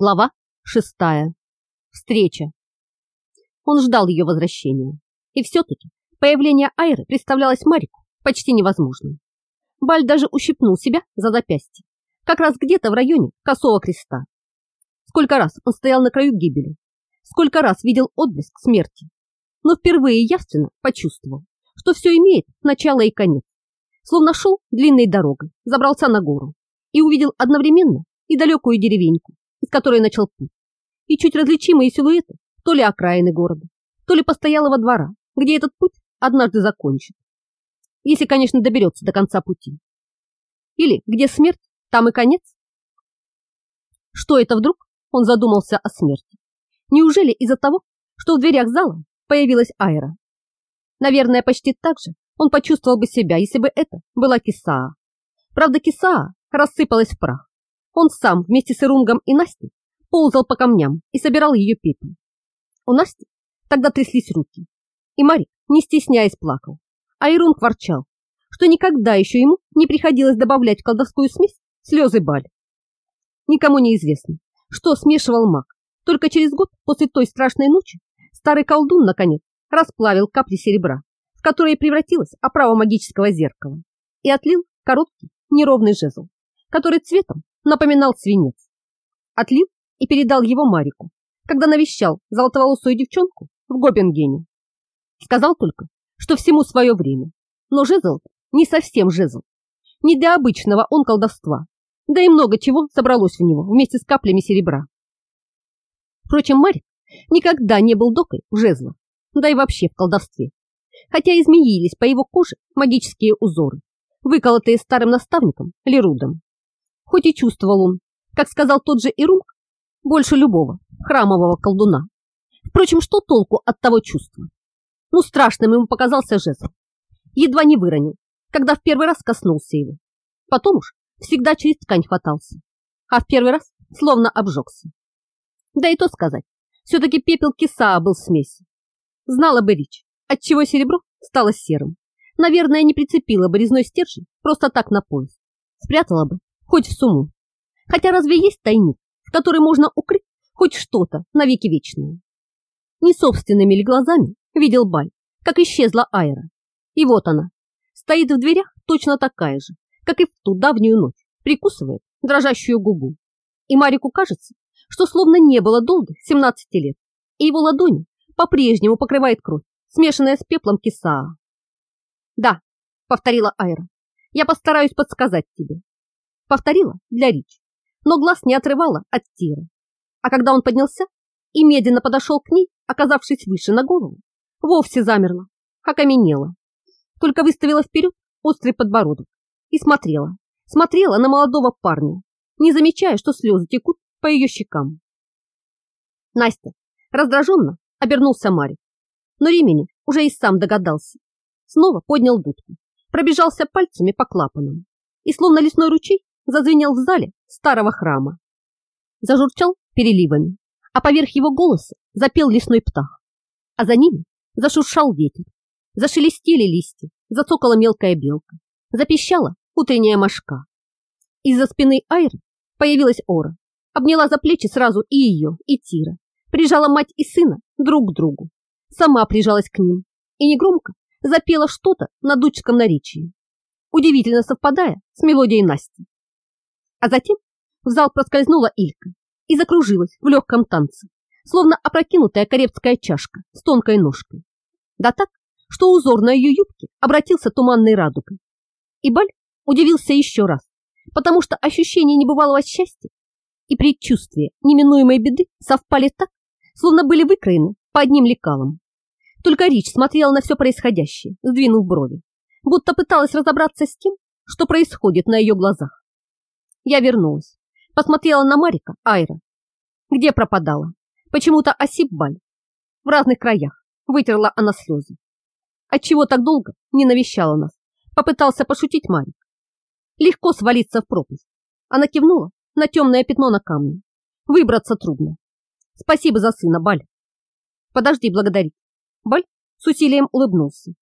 Глава шестая. Встреча. Он ждал ее возвращения. И все-таки появление Айры представлялось Марику почти невозможным. Баль даже ущипнул себя за запястье, как раз где-то в районе косого креста. Сколько раз он стоял на краю гибели, сколько раз видел отблеск смерти, но впервые явственно почувствовал, что все имеет начало и конец. Словно шел длинной дорогой, забрался на гору и увидел одновременно и далекую деревеньку, из которой начал путь, и чуть различимые силуэты то ли окраины города, то ли постоялого двора, где этот путь однажды закончит. Если, конечно, доберется до конца пути. Или где смерть, там и конец. Что это вдруг? Он задумался о смерти. Неужели из-за того, что в дверях зала появилась Айра? Наверное, почти так же он почувствовал бы себя, если бы это была Кисаа. Правда, Кисаа рассыпалась в прах. Он сам вместе с Ирунгом и Настей ползал по камням и собирал ее пепел. У Насти тогда тряслись руки, и Марик, не стесняясь, плакал. А Ирунг ворчал, что никогда еще ему не приходилось добавлять в колдовскую смесь слезы баль. Никому не известно, что смешивал маг. Только через год после той страшной ночи старый колдун, наконец, расплавил капли серебра, в которые превратилась оправа магического зеркала, и отлил короткий неровный жезл, который цветом напоминал свинец. Отлил и передал его Марику, когда навещал золотоволосую девчонку в Гобенгене. Сказал только, что всему свое время, но жезл не совсем жезл. Не для обычного он колдовства, да и много чего собралось в него вместе с каплями серебра. Впрочем, Марик никогда не был докой в жезлах, да и вообще в колдовстве, хотя изменились по его коже магические узоры, выколотые старым наставником Лерудом. Хоть и чувствовал он, как сказал тот же Ирунг, больше любого храмового колдуна. Впрочем, что толку от того чувства? Ну, страшным ему показался жезл. Едва не выронил, когда в первый раз коснулся его. Потом уж всегда через ткань хватался, а в первый раз словно обжегся. Да и то сказать, все-таки пепел киса был смесью. Знала бы Рич, отчего серебро стало серым. Наверное, не прицепила бы резной стержень просто так на пояс. Спрятала бы хоть в сумму. Хотя разве есть тайник, в который можно укрыть хоть что-то навеки вечное? Не собственными ли глазами видел Баль, как исчезла Айра. И вот она, стоит в дверях точно такая же, как и в ту давнюю ночь, прикусывает дрожащую губу. И Марику кажется, что словно не было долгих 17 лет, и его ладони по-прежнему покрывает кровь, смешанная с пеплом кисаа. «Да», — повторила Айра, — «я постараюсь подсказать тебе повторила для Рич, но глаз не отрывала от Тиры. А когда он поднялся и медленно подошел к ней, оказавшись выше на голову, вовсе замерла, окаменела, только выставила вперед острый подбородок и смотрела, смотрела на молодого парня, не замечая, что слезы текут по ее щекам. Настя раздраженно обернулся Марик, но Ремени уже и сам догадался. Снова поднял дудку, пробежался пальцами по клапанам и, словно лесной ручей, зазвенел в зале старого храма. Зажурчал переливами, а поверх его голоса запел лесной птах, а за ними зашуршал ветер, зашелестели листья, зацокала мелкая белка, запищала утренняя мошка. Из-за спины Айры появилась Ора, обняла за плечи сразу и ее, и Тира, прижала мать и сына друг к другу, сама прижалась к ним и негромко запела что-то на дучском наречии, удивительно совпадая с мелодией Насти. А затем в зал проскользнула Илька и закружилась в легком танце, словно опрокинутая каребская чашка с тонкой ножкой. Да так, что узор на ее юбке обратился туманной радугой. И Баль удивился еще раз, потому что ощущение небывалого счастья и предчувствие неминуемой беды совпали так, словно были выкроены по одним лекалам. Только Рич смотрела на все происходящее, сдвинув брови, будто пыталась разобраться с тем, что происходит на ее глазах. Я вернулась. Посмотрела на Марика, Айра. Где пропадала? Почему-то Осипбаль. В разных краях. Вытерла она слезы. Отчего так долго не навещала нас? Попытался пошутить Марик. Легко свалиться в пропасть. Она кивнула на темное пятно на камне. Выбраться трудно. Спасибо за сына, Баль. Подожди благодарить. Баль с усилием улыбнулся.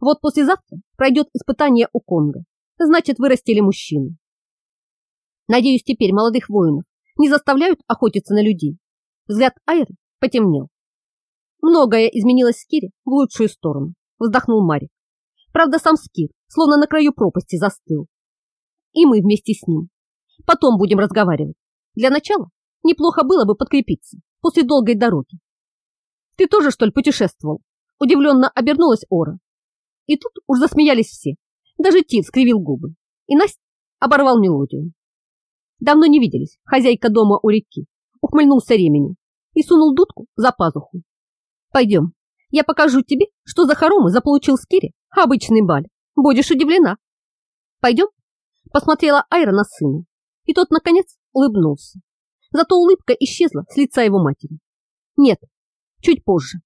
Вот послезавтра пройдет испытание у Конга. Значит, вырастили мужчину. Надеюсь, теперь молодых воинов не заставляют охотиться на людей. Взгляд Айры потемнел. Многое изменилось в Скире в лучшую сторону, вздохнул Марик. Правда, сам Скир словно на краю пропасти застыл. И мы вместе с ним. Потом будем разговаривать. Для начала неплохо было бы подкрепиться после долгой дороги. Ты тоже, что ли, путешествовал? Удивленно обернулась Ора. И тут уж засмеялись все. Даже Тит скривил губы. И Настя оборвал мелодию. Давно не виделись, хозяйка дома у реки. Ухмыльнулся ремень и сунул дудку за пазуху. Пойдем, я покажу тебе, что за хоромы заполучил Скири обычный баль. Будешь удивлена. Пойдем? Посмотрела Айра на сына, и тот, наконец, улыбнулся. Зато улыбка исчезла с лица его матери. Нет, чуть позже.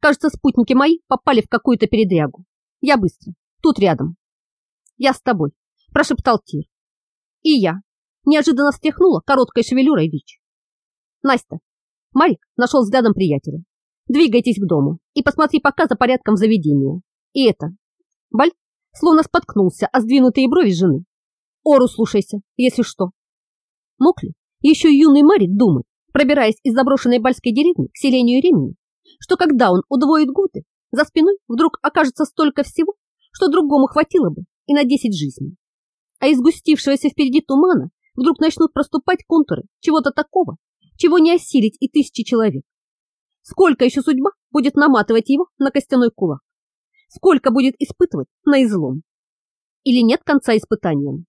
Кажется, спутники мои попали в какую-то передрягу. Я быстро, тут рядом. Я с тобой, прошептал Тир. И я. Неожиданно встряхнула короткой шевелюрой Вич. Настя, Марик нашел взглядом приятеля. Двигайтесь к дому и посмотри пока за порядком заведения. И это. Баль словно споткнулся о сдвинутые брови жены. Ору слушайся, если что. Мог ли еще юный Марик думать, пробираясь из заброшенной бальской деревни к селению Ремени, что когда он удвоит годы, за спиной вдруг окажется столько всего, что другому хватило бы и на десять жизней. А из густившегося впереди тумана вдруг начнут проступать контуры чего-то такого, чего не осилить и тысячи человек. Сколько еще судьба будет наматывать его на костяной кулак? Сколько будет испытывать на излом? Или нет конца испытаниям?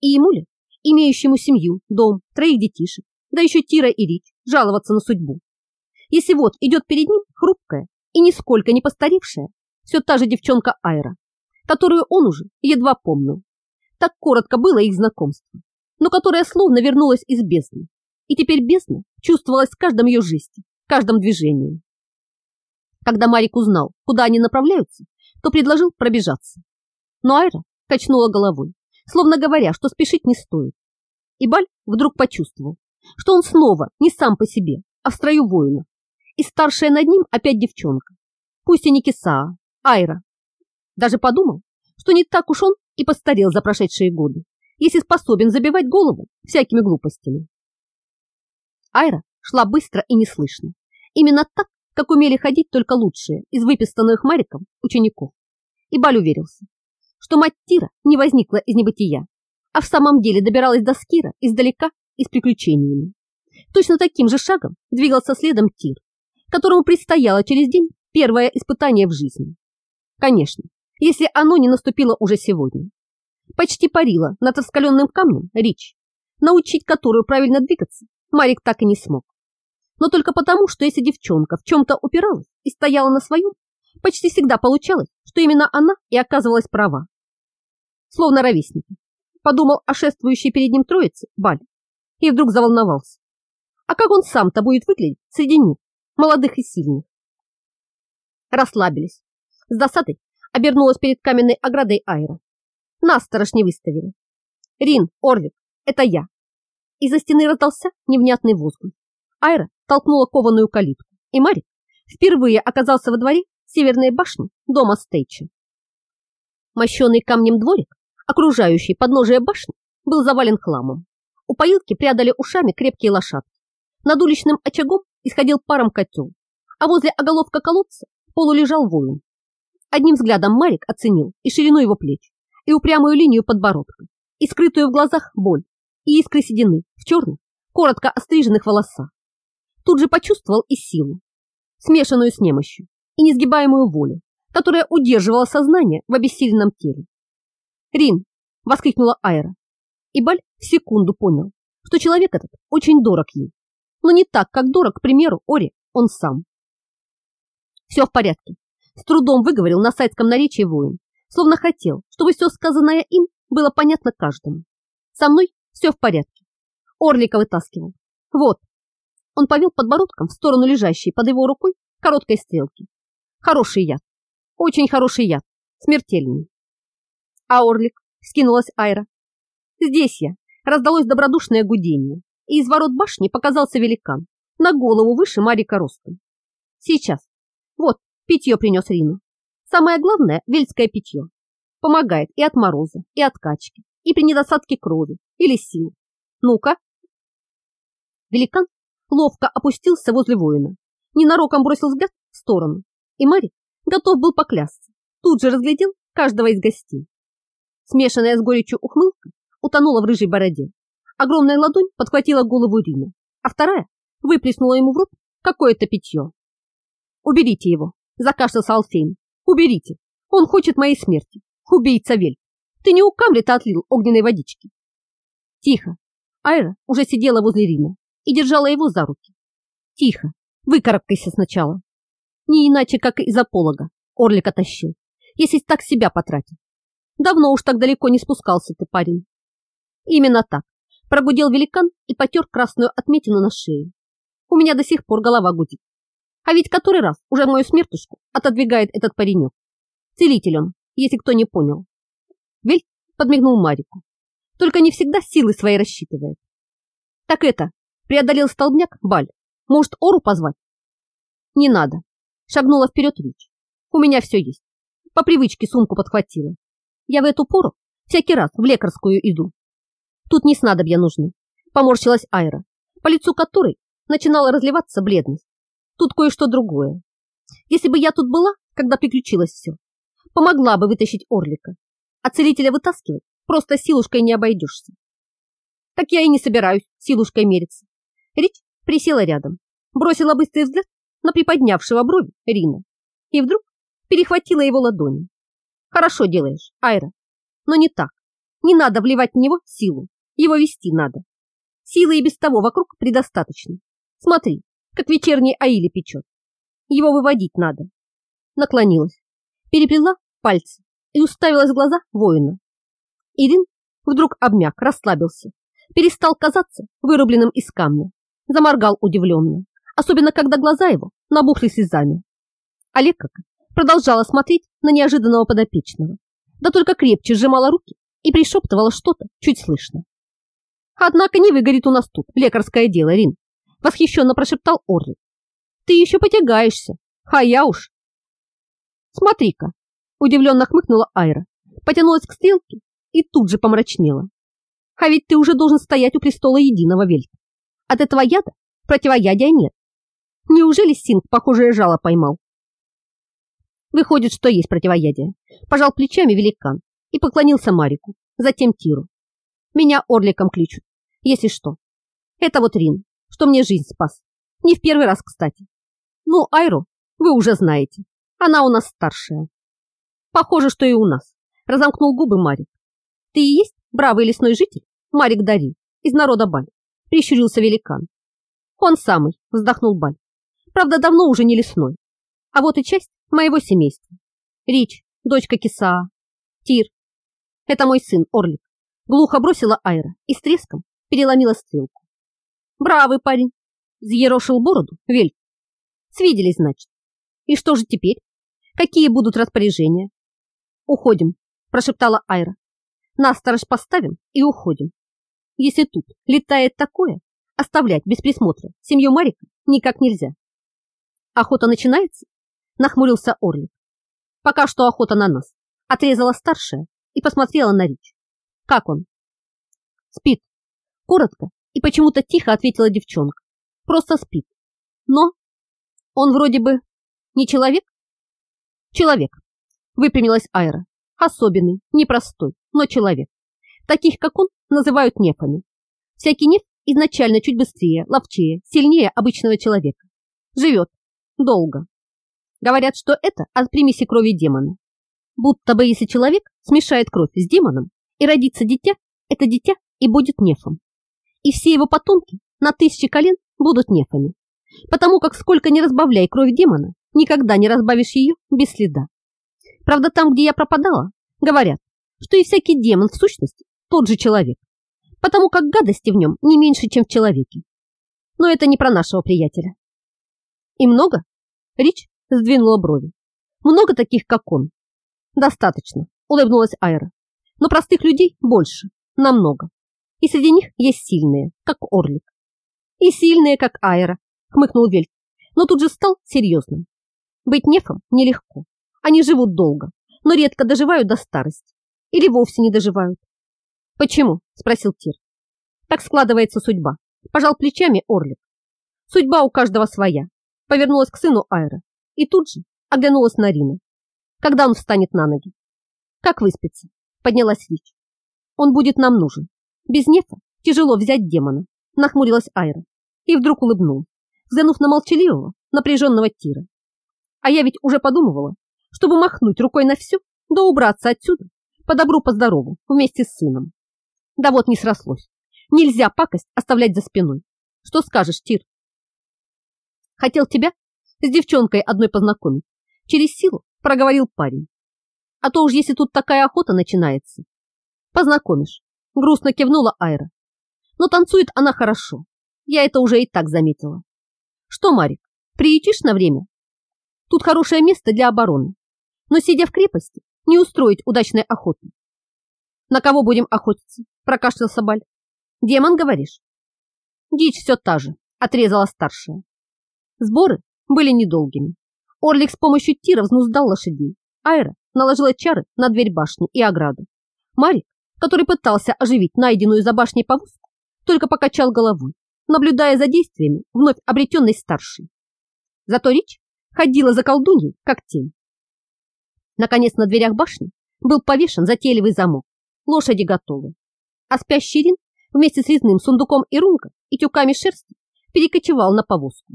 И ему ли, имеющему семью, дом, троих детишек, да еще Тира и Рич, жаловаться на судьбу? Если вот идет перед ним хрупкая и нисколько не постаревшая, все та же девчонка Айра, которую он уже едва помнил. Так коротко было их знакомство, но которая словно вернулась из бездны. И теперь бездна чувствовалась в каждом ее жесте, в каждом движении. Когда Марик узнал, куда они направляются, то предложил пробежаться. Но Айра качнула головой, словно говоря, что спешить не стоит. И Баль вдруг почувствовал, что он снова не сам по себе, а в строю воина. И старшая над ним опять девчонка. Пусть и не Кисаа, Айра. Даже подумал, что не так уж он и постарел за прошедшие годы, если способен забивать голову всякими глупостями. Айра шла быстро и неслышно. Именно так, как умели ходить только лучшие из выпистанных Мариком учеников. И Баль уверился, что мать Тира не возникла из небытия, а в самом деле добиралась до Скира издалека и с приключениями. Точно таким же шагом двигался следом Тир, которому предстояло через день первое испытание в жизни. Конечно, если оно не наступило уже сегодня. Почти парила над раскаленным камнем Рич, научить которую правильно двигаться Марик так и не смог. Но только потому, что если девчонка в чем-то упиралась и стояла на своем, почти всегда получалось, что именно она и оказывалась права. Словно ровесники. Подумал о шествующей перед ним троице Баль и вдруг заволновался. А как он сам-то будет выглядеть среди них, молодых и сильных? Расслабились. С досадой обернулась перед каменной оградой Айра. Нас сторож не выставили. Рин, Орвик, это я. Из-за стены раздался невнятный возглас. Айра толкнула кованую калитку, и Марик впервые оказался во дворе северной башни дома Стейча. Мощенный камнем дворик, окружающий подножие башни, был завален хламом. У поилки прядали ушами крепкие лошадки. Над уличным очагом исходил паром котел, а возле оголовка колодца полулежал воин. Одним взглядом Марик оценил и ширину его плеч, и упрямую линию подбородка, и скрытую в глазах боль, и искры седины в черных, коротко остриженных волосах. Тут же почувствовал и силу, смешанную с немощью, и несгибаемую волю, которая удерживала сознание в обессиленном теле. «Рин!» — воскликнула Айра. И Баль в секунду понял, что человек этот очень дорог ей, но не так, как дорог, к примеру, Ори, он сам. «Все в порядке», — с трудом выговорил на сайтском наречии воин, словно хотел, чтобы все сказанное им было понятно каждому. «Со мной все в порядке. Орлика вытаскивал. Вот. Он повел подбородком в сторону лежащей под его рукой короткой стрелки. Хороший яд. Очень хороший яд. Смертельный. А Орлик? Скинулась Айра. Здесь я. Раздалось добродушное гудение, и из ворот башни показался великан, на голову выше Марика ростом. Сейчас. Вот, питье принес Рину. Самое главное – вельское питье. Помогает и от мороза, и от качки, и при недостатке крови или сил. Ну-ка. Великан ловко опустился возле воина, ненароком бросил взгляд в сторону, и Мари готов был поклясться. Тут же разглядел каждого из гостей. Смешанная с горечью ухмылка утонула в рыжей бороде. Огромная ладонь подхватила голову Рина, а вторая выплеснула ему в рот какое-то питье. «Уберите его!» – закашлялся Алфейн. «Уберите! Он хочет моей смерти! Убийца Вель! Ты не у Камлета отлил огненной водички!» «Тихо!» Айра уже сидела возле Рина и держала его за руки. «Тихо! Выкарабкайся сначала!» Не иначе, как из-за полога Орлика тащил, если так себя потратил. Давно уж так далеко не спускался ты, парень. Именно так. Прогудел великан и потер красную отметину на шее. У меня до сих пор голова гудит. А ведь который раз уже мою смертушку отодвигает этот паренек. Целитель он, если кто не понял. Вель подмигнул Марику. Только не всегда силы свои рассчитывает. Так это, преодолел столбняк Баль. Может, Ору позвать? Не надо. Шагнула вперед Рич. У меня все есть. По привычке сумку подхватила. Я в эту пору всякий раз в лекарскую иду. Тут не снадобья нужны. Поморщилась Айра, по лицу которой начинала разливаться бледность. Тут кое-что другое. Если бы я тут была, когда приключилось все, помогла бы вытащить Орлика. А целителя вытаскивать просто силушкой не обойдешься. Так я и не собираюсь силушкой мериться. Рич присела рядом, бросила быстрый взгляд на приподнявшего брови Рина и вдруг перехватила его ладони. Хорошо делаешь, Айра, но не так. Не надо вливать в него силу, его вести надо. Силы и без того вокруг предостаточно. Смотри, как вечерний Аили печет. Его выводить надо. Наклонилась, переплела пальцы и уставилась в глаза воина. Ирин вдруг обмяк, расслабился, перестал казаться вырубленным из камня, заморгал удивленно, особенно когда глаза его набухли слезами. Олег как продолжала смотреть на неожиданного подопечного, да только крепче сжимала руки и пришептывала что-то чуть слышно. Однако не выгорит у нас тут лекарское дело, Рин, восхищенно прошептал Орлик. Ты еще потягаешься, а я уж. Смотри-ка, удивленно хмыкнула Айра, потянулась к стрелке и тут же помрачнела. А ведь ты уже должен стоять у престола единого вельта. От этого яда противоядия нет. Неужели Синг похожее жало поймал? Выходит, что есть противоядие. Пожал плечами великан и поклонился Марику, затем Тиру. Меня Орликом кличут, если что. Это вот Рин, что мне жизнь спас. Не в первый раз, кстати. Ну, Айру вы уже знаете. Она у нас старшая. Похоже, что и у нас. Разомкнул губы Марик. Ты и есть бравый лесной житель? Марик Дари, из народа Баль. Прищурился великан. Он самый, вздохнул Баль. Правда, давно уже не лесной. А вот и часть моего семейства. Рич, дочка Киса, Тир. Это мой сын, Орлик. Глухо бросила Айра и с треском переломила стрелку. Бравый парень. Взъерошил бороду, Вель. Свиделись, значит. И что же теперь? Какие будут распоряжения? Уходим, прошептала Айра. Нас сторож поставим и уходим. Если тут летает такое, оставлять без присмотра семью Марика никак нельзя. Охота начинается? нахмурился Орлик. Пока что охота на нас. Отрезала старшая и посмотрела на Рич. Как он? Спит. Коротко и почему-то тихо ответила девчонка. Просто спит. Но он вроде бы не человек? Человек. Выпрямилась Айра. Особенный, непростой, но человек. Таких, как он, называют нефами. Всякий неф изначально чуть быстрее, ловчее, сильнее обычного человека. Живет. Долго. Говорят, что это от примеси крови демона. Будто бы если человек смешает кровь с демоном и родится дитя, это дитя и будет нефом. И все его потомки на тысячи колен будут нефами. Потому как сколько не разбавляй кровь демона, никогда не разбавишь ее без следа. Правда, там, где я пропадала, говорят, что и всякий демон в сущности тот же человек. Потому как гадости в нем не меньше, чем в человеке. Но это не про нашего приятеля. И много? Рич сдвинула брови. Много таких, как он? Достаточно, улыбнулась Айра. Но простых людей больше, намного. И среди них есть сильные, как Орлик. И сильные, как Айра, хмыкнул Вельт, но тут же стал серьезным. Быть нефом нелегко. Они живут долго, но редко доживают до старости. Или вовсе не доживают. Почему? Спросил Тир. Так складывается судьба, Пожал плечами Орлик. Судьба у каждого своя. Повернулась к сыну Айра и тут же оглянулась на Рина. Когда он встанет на ноги? Как выспится? Поднялась Рич. Он будет нам нужен. Без нефа тяжело взять демона. Нахмурилась Айра и вдруг улыбнулась, взглянув на молчаливого, напряженного Тира. А я ведь уже подумывала, чтобы махнуть рукой на все, да убраться отсюда, по добру, по здорову, вместе с сыном. Да вот не срослось. Нельзя пакость оставлять за спиной. Что скажешь, Тир? Хотел тебя с девчонкой одной познакомить. Через силу проговорил парень. А то уж если тут такая охота начинается. Познакомишь. Грустно кивнула Айра. Но танцует она хорошо. Я это уже и так заметила. Что, Марик, приютишь на время? Тут хорошее место для обороны. Но сидя в крепости, не устроить удачной охоты. На кого будем охотиться? Прокашлялся Баль. Демон, говоришь? Дичь все та же, отрезала старшая. Сборы были недолгими. Орлик с помощью тира взнуздал лошадей. Айра наложила чары на дверь башни и ограду. Марик, который пытался оживить найденную за башней повозку, только покачал головой, наблюдая за действиями вновь обретенной старшей. Зато Рич ходила за колдуньей, как тень. Наконец на дверях башни был повешен затейливый замок. Лошади готовы. А спящий Рин вместе с резным сундуком и рункой и тюками шерсти перекочевал на повозку.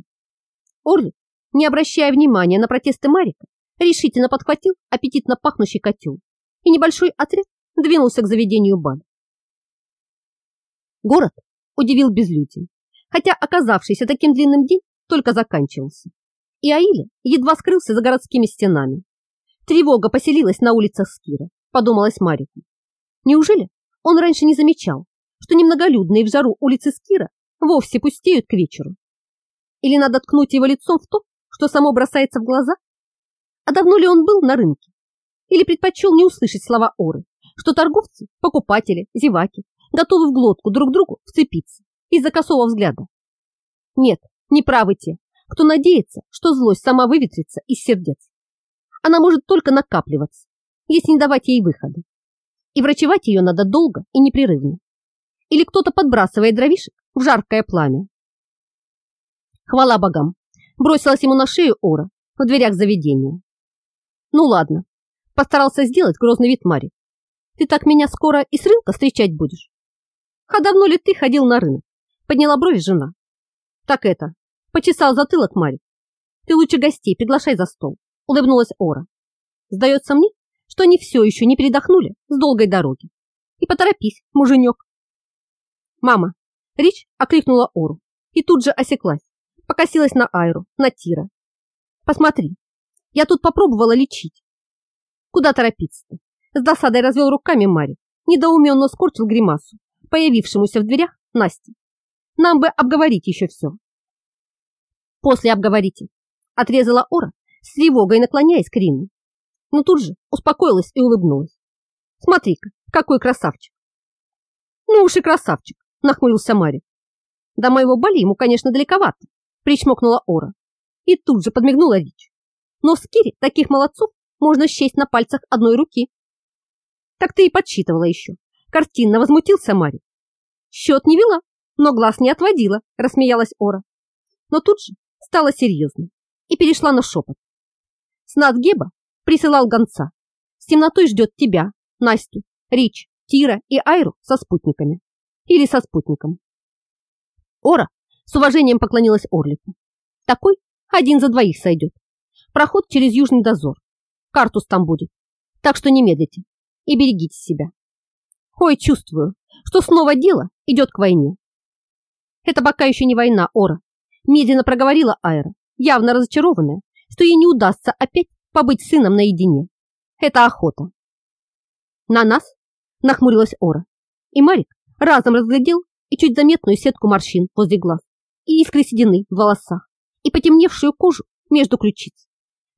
Орлик, не обращая внимания на протесты Марика, решительно подхватил аппетитно пахнущий котел, и небольшой отряд двинулся к заведению Баль. Город удивил безлюдьем, хотя оказавшийся таким длинным день только заканчивался. И Аиля едва скрылся за городскими стенами. Тревога поселилась на улицах Скира, подумалась Марику. Неужели он раньше не замечал, что немноголюдные в жару улицы Скира вовсе пустеют к вечеру? Или надо ткнуть его лицом в то, что само бросается в глаза? А давно ли он был на рынке? Или предпочел не услышать слова Оры, что торговцы, покупатели, зеваки готовы в глотку друг другу вцепиться из-за косого взгляда? Нет, не правы те, кто надеется, что злость сама выветрится из сердец она может только накапливаться, если не давать ей выхода. И врачевать ее надо долго и непрерывно. Или кто-то подбрасывает дровишек в жаркое пламя. Хвала богам, бросилась ему на шею Ора в дверях заведения. Ну ладно, постарался сделать грозный вид Мари. Ты так меня скоро и с рынка встречать будешь? А давно ли ты ходил на рынок? Подняла брови жена. Так это, почесал затылок Мари. Ты лучше гостей приглашай за стол улыбнулась Ора. Сдается мне, что они все еще не передохнули с долгой дороги. И поторопись, муженек. Мама, Рич окликнула Ору и тут же осеклась, покосилась на Айру, на Тира. Посмотри, я тут попробовала лечить. Куда торопиться-то? С досадой развел руками Мари, недоуменно скорчил гримасу, появившемуся в дверях Насти. Нам бы обговорить еще все. После обговорите, отрезала Ора с тревогой наклоняясь к Рину. Но тут же успокоилась и улыбнулась. Смотри-ка, какой красавчик. Ну уж и красавчик, нахмурился Марик. До моего боли ему, конечно, далековато, причмокнула Ора. И тут же подмигнула Рич. Но в Скире таких молодцов можно счесть на пальцах одной руки. Так ты и подсчитывала еще. Картинно возмутился Марик. Счет не вела, но глаз не отводила, рассмеялась Ора. Но тут же стала серьезно и перешла на шепот. Снат Геба присылал гонца. С темнотой ждет тебя, Настю, Рич, Тира и Айру со спутниками. Или со спутником. Ора с уважением поклонилась Орлику. Такой один за двоих сойдет. Проход через Южный дозор. Картус там будет. Так что не медлите и берегите себя. Ой, чувствую, что снова дело идет к войне. Это пока еще не война, Ора. Медленно проговорила Айра, явно разочарованная что ей не удастся опять побыть сыном наедине. Это охота. На нас нахмурилась Ора, и Марик разом разглядел и чуть заметную сетку морщин возле глаз, и искры седины в волосах, и потемневшую кожу между ключиц.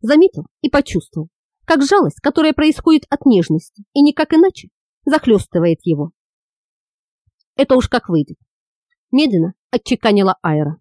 Заметил и почувствовал, как жалость, которая происходит от нежности и никак иначе, захлестывает его. Это уж как выйдет. Медленно отчеканила Айра.